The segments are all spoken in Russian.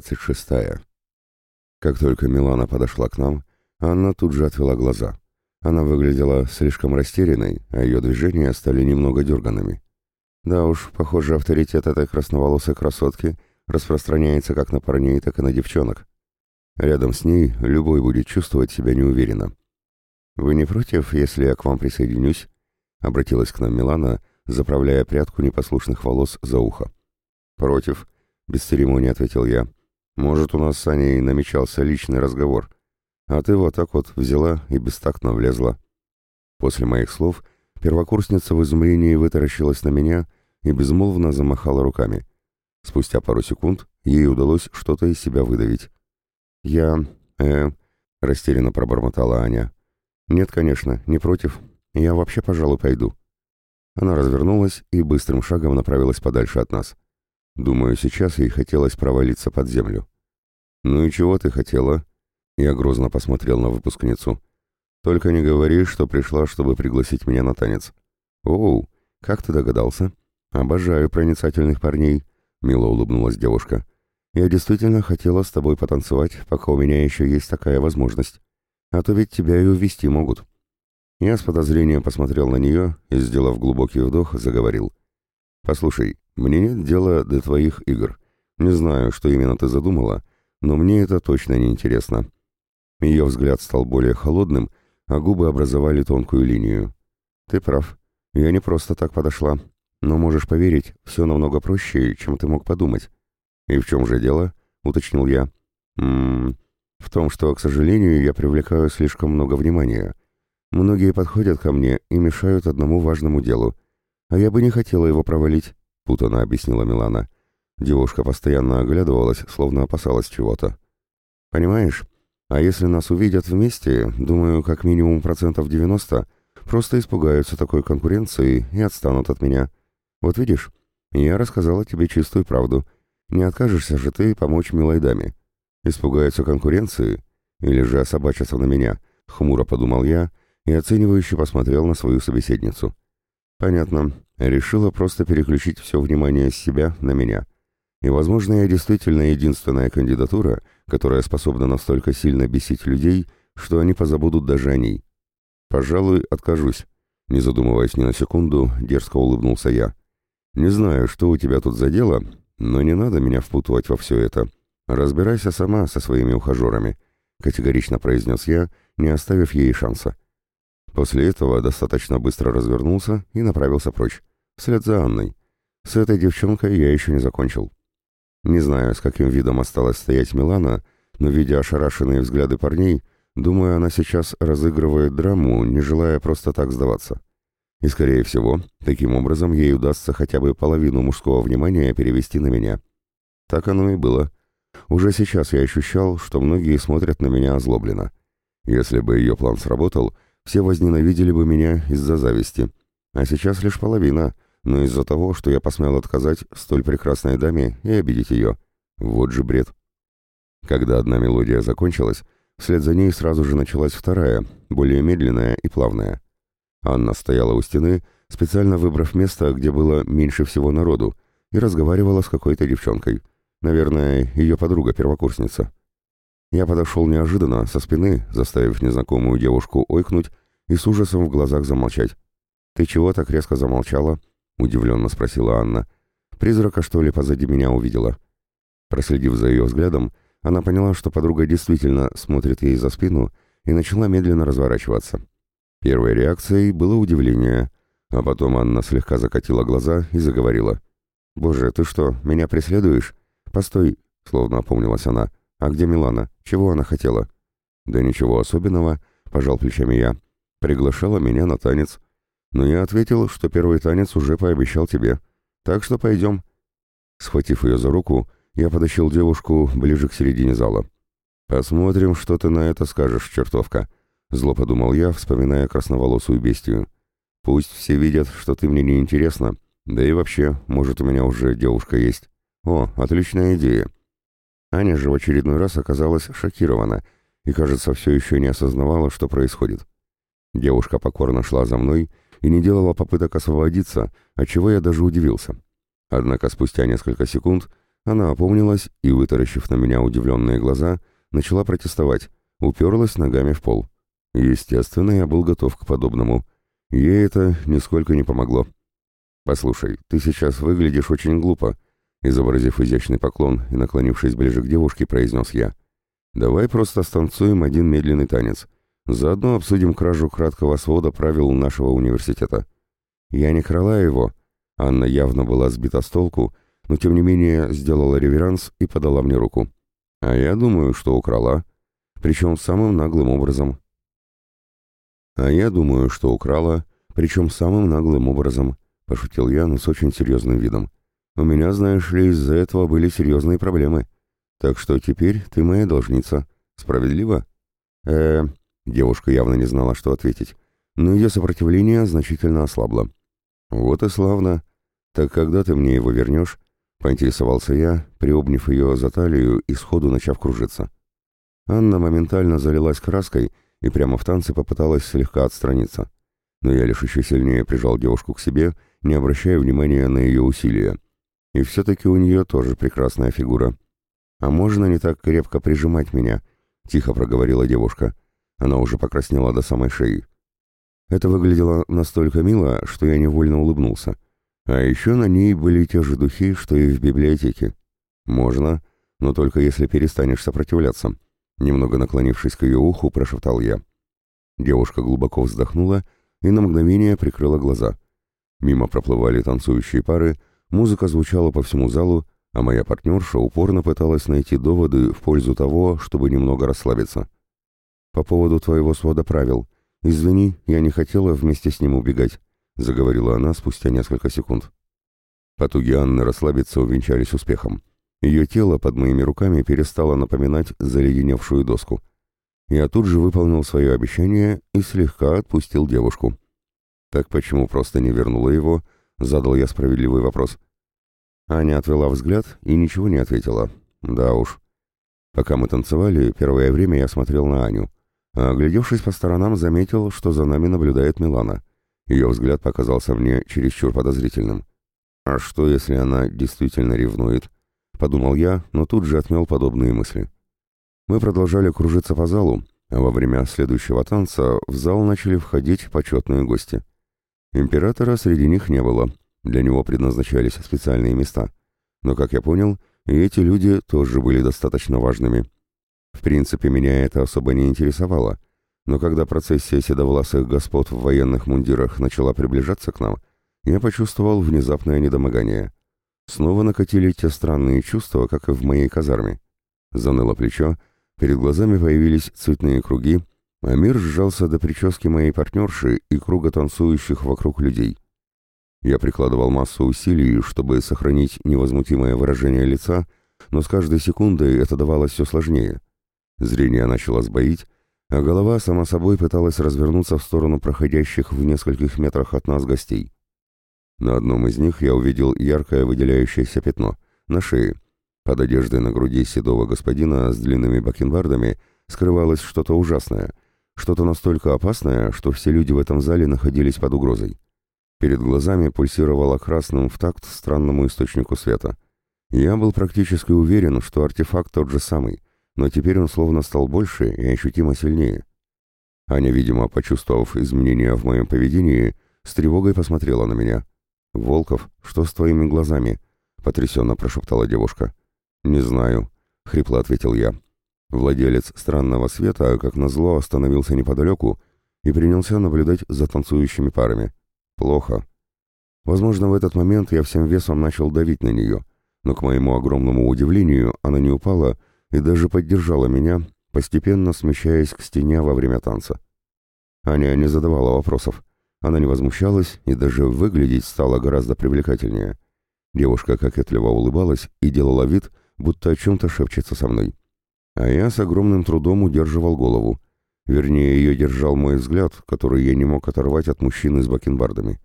26. Как только Милана подошла к нам, Анна тут же отвела глаза. Она выглядела слишком растерянной, а ее движения стали немного дерганными. Да уж, похоже, авторитет этой красноволосой красотки распространяется как на парней, так и на девчонок. Рядом с ней любой будет чувствовать себя неуверенно. «Вы не против, если я к вам присоединюсь?» — обратилась к нам Милана, заправляя прядку непослушных волос за ухо. «Против», — без церемонии ответил я. «Может, у нас с Аней намечался личный разговор, а ты вот так вот взяла и бестактно влезла». После моих слов первокурсница в изумлении вытаращилась на меня и безмолвно замахала руками. Спустя пару секунд ей удалось что-то из себя выдавить. «Я... э...» — растерянно пробормотала Аня. «Нет, конечно, не против. Я вообще, пожалуй, пойду». Она развернулась и быстрым шагом направилась подальше от нас. Думаю, сейчас ей хотелось провалиться под землю. «Ну и чего ты хотела?» Я грозно посмотрел на выпускницу. «Только не говори, что пришла, чтобы пригласить меня на танец». «Оу, как ты догадался?» «Обожаю проницательных парней», — мило улыбнулась девушка. Я действительно хотела с тобой потанцевать, пока у меня еще есть такая возможность. А то ведь тебя и увести могут». Я с подозрением посмотрел на нее и, сделав глубокий вдох, заговорил. «Послушай, мне нет дела до твоих игр. Не знаю, что именно ты задумала, но мне это точно не интересно». Ее взгляд стал более холодным, а губы образовали тонкую линию. «Ты прав. Я не просто так подошла. Но можешь поверить, все намного проще, чем ты мог подумать. «И в чем же дело?» — уточнил я. «Ммм, в том, что, к сожалению, я привлекаю слишком много внимания. Многие подходят ко мне и мешают одному важному делу. А я бы не хотела его провалить», — путано объяснила Милана. Девушка постоянно оглядывалась, словно опасалась чего-то. «Понимаешь, а если нас увидят вместе, думаю, как минимум процентов 90 просто испугаются такой конкуренции и отстанут от меня. Вот видишь, я рассказала тебе чистую правду». Не откажешься же ты помочь милой даме. Испугаются конкуренции или же особачатся на меня, хмуро подумал я и оценивающе посмотрел на свою собеседницу. Понятно, решила просто переключить все внимание с себя на меня. И, возможно, я действительно единственная кандидатура, которая способна настолько сильно бесить людей, что они позабудут даже о ней. Пожалуй, откажусь. Не задумываясь ни на секунду, дерзко улыбнулся я. Не знаю, что у тебя тут за дело, но не надо меня впутывать во все это. Разбирайся сама со своими ухажерами», — категорично произнес я, не оставив ей шанса. После этого достаточно быстро развернулся и направился прочь, вслед за Анной. С этой девчонкой я еще не закончил. Не знаю, с каким видом осталась стоять Милана, но, видя ошарашенные взгляды парней, думаю, она сейчас разыгрывает драму, не желая просто так сдаваться. И, скорее всего, таким образом ей удастся хотя бы половину мужского внимания перевести на меня. Так оно и было. Уже сейчас я ощущал, что многие смотрят на меня озлобленно. Если бы ее план сработал, все возненавидели бы меня из-за зависти. А сейчас лишь половина, но из-за того, что я посмел отказать столь прекрасной даме и обидеть ее. Вот же бред. Когда одна мелодия закончилась, вслед за ней сразу же началась вторая, более медленная и плавная. Анна стояла у стены, специально выбрав место, где было меньше всего народу, и разговаривала с какой-то девчонкой. Наверное, ее подруга-первокурсница. Я подошел неожиданно, со спины, заставив незнакомую девушку ойкнуть и с ужасом в глазах замолчать. «Ты чего так резко замолчала?» — удивленно спросила Анна. «Призрака, что ли, позади меня увидела?» Проследив за ее взглядом, она поняла, что подруга действительно смотрит ей за спину и начала медленно разворачиваться. Первой реакцией было удивление, а потом Анна слегка закатила глаза и заговорила. «Боже, ты что, меня преследуешь? Постой!» — словно опомнилась она. «А где Милана? Чего она хотела?» «Да ничего особенного», — пожал плечами я. «Приглашала меня на танец. Но я ответил, что первый танец уже пообещал тебе. Так что пойдем». Схватив ее за руку, я потащил девушку ближе к середине зала. «Посмотрим, что ты на это скажешь, чертовка», Зло подумал я, вспоминая красноволосую бестию. Пусть все видят, что ты мне не интересна, да и вообще, может, у меня уже девушка есть. О, отличная идея. Аня же в очередной раз оказалась шокирована и, кажется, все еще не осознавала, что происходит. Девушка покорно шла за мной и не делала попыток освободиться, отчего я даже удивился. Однако спустя несколько секунд Она опомнилась и, вытаращив на меня удивленные глаза, начала протестовать, уперлась ногами в пол. Естественно, я был готов к подобному. Ей это нисколько не помогло. «Послушай, ты сейчас выглядишь очень глупо», — изобразив изящный поклон и наклонившись ближе к девушке, произнес я. «Давай просто станцуем один медленный танец. Заодно обсудим кражу краткого свода правил нашего университета». Я не крала его. Анна явно была сбита с толку, но тем не менее сделала реверанс и подала мне руку. А я думаю, что украла. Причем самым наглым образом. А я думаю, что украла, причем самым наглым образом, пошутил я, но с очень серьезным видом. У меня, знаешь ли, из-за этого были серьезные проблемы. Так что теперь ты моя должница. Справедливо? э Девушка явно не знала, что ответить, но ее сопротивление значительно ослабло. «Вот и славно. Так когда ты мне его вернешь?» — поинтересовался я, приобняв ее за талию и сходу начав кружиться. Анна моментально залилась краской и прямо в танце попыталась слегка отстраниться. Но я лишь еще сильнее прижал девушку к себе, не обращая внимания на ее усилия. И все-таки у нее тоже прекрасная фигура. «А можно не так крепко прижимать меня?» — тихо проговорила девушка. Она уже покраснела до самой шеи. Это выглядело настолько мило, что я невольно улыбнулся. А еще на ней были те же духи, что и в библиотеке. Можно, но только если перестанешь сопротивляться. Немного наклонившись к ее уху, прошептал я. Девушка глубоко вздохнула и на мгновение прикрыла глаза. Мимо проплывали танцующие пары, музыка звучала по всему залу, а моя партнерша упорно пыталась найти доводы в пользу того, чтобы немного расслабиться. «По поводу твоего свода правил», «Извини, я не хотела вместе с ним убегать», — заговорила она спустя несколько секунд. Потуги Анны расслабиться увенчались успехом. Ее тело под моими руками перестало напоминать заледеневшую доску. Я тут же выполнил свое обещание и слегка отпустил девушку. «Так почему просто не вернула его?» — задал я справедливый вопрос. Аня отвела взгляд и ничего не ответила. «Да уж». Пока мы танцевали, первое время я смотрел на Аню а, оглядевшись по сторонам, заметил, что за нами наблюдает Милана. Ее взгляд показался мне чересчур подозрительным. «А что, если она действительно ревнует?» — подумал я, но тут же отмел подобные мысли. Мы продолжали кружиться по залу, а во время следующего танца в зал начали входить почетные гости. Императора среди них не было, для него предназначались специальные места. Но, как я понял, и эти люди тоже были достаточно важными — в принципе, меня это особо не интересовало, но когда процессия седовласых господ в военных мундирах начала приближаться к нам, я почувствовал внезапное недомогание. Снова накатили те странные чувства, как и в моей казарме. Заныло плечо, перед глазами появились цветные круги, а мир сжался до прически моей партнерши и круга танцующих вокруг людей. Я прикладывал массу усилий, чтобы сохранить невозмутимое выражение лица, но с каждой секундой это давалось все сложнее — Зрение начало сбоить, а голова сама собой пыталась развернуться в сторону проходящих в нескольких метрах от нас гостей. На одном из них я увидел яркое выделяющееся пятно на шее. Под одеждой на груди седого господина с длинными бакенбардами скрывалось что-то ужасное, что-то настолько опасное, что все люди в этом зале находились под угрозой. Перед глазами пульсировало красным в такт странному источнику света. Я был практически уверен, что артефакт тот же самый — но теперь он словно стал больше и ощутимо сильнее. Аня, видимо, почувствовав изменения в моем поведении, с тревогой посмотрела на меня. «Волков, что с твоими глазами?» — потрясенно прошептала девушка. «Не знаю», — хрипло ответил я. Владелец странного света, как назло, остановился неподалеку и принялся наблюдать за танцующими парами. «Плохо». Возможно, в этот момент я всем весом начал давить на нее, но, к моему огромному удивлению, она не упала, — и даже поддержала меня, постепенно смещаясь к стене во время танца. Аня не задавала вопросов. Она не возмущалась и даже выглядеть стала гораздо привлекательнее. Девушка кокетливо улыбалась и делала вид, будто о чем-то шепчется со мной. А я с огромным трудом удерживал голову. Вернее, ее держал мой взгляд, который я не мог оторвать от мужчины с бакенбардами.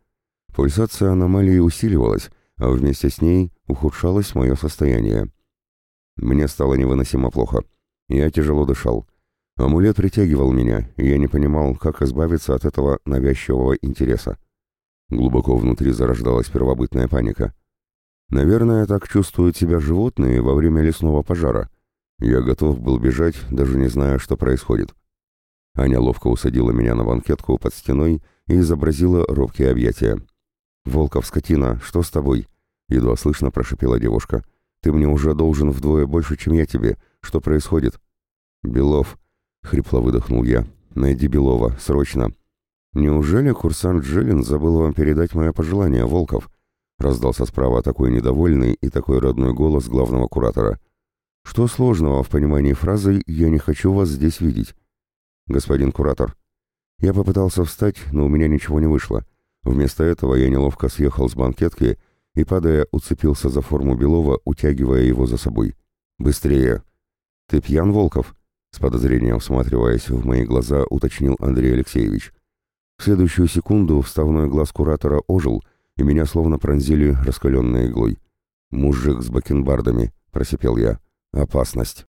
Пульсация аномалии усиливалась, а вместе с ней ухудшалось мое состояние. Мне стало невыносимо плохо. Я тяжело дышал. Амулет притягивал меня, и я не понимал, как избавиться от этого навязчивого интереса. Глубоко внутри зарождалась первобытная паника. Наверное, так чувствуют себя животные во время лесного пожара. Я готов был бежать, даже не зная, что происходит. Аня ловко усадила меня на банкетку под стеной и изобразила робкие объятия. «Волков, скотина, что с тобой?» — едва слышно прошипела девушка. «Ты мне уже должен вдвое больше, чем я тебе. Что происходит?» «Белов», — хрипло выдохнул я. «Найди Белова, срочно». «Неужели курсант Жилин забыл вам передать мое пожелание, Волков?» Раздался справа такой недовольный и такой родной голос главного куратора. «Что сложного в понимании фразы «я не хочу вас здесь видеть»?» «Господин куратор». Я попытался встать, но у меня ничего не вышло. Вместо этого я неловко съехал с банкетки и, падая, уцепился за форму Белова, утягивая его за собой. «Быстрее!» «Ты пьян, Волков?» С подозрением всматриваясь в мои глаза, уточнил Андрей Алексеевич. В следующую секунду вставной глаз куратора ожил — и меня словно пронзили раскаленной иглой. «Мужик с бакенбардами», — просипел я. «Опасность».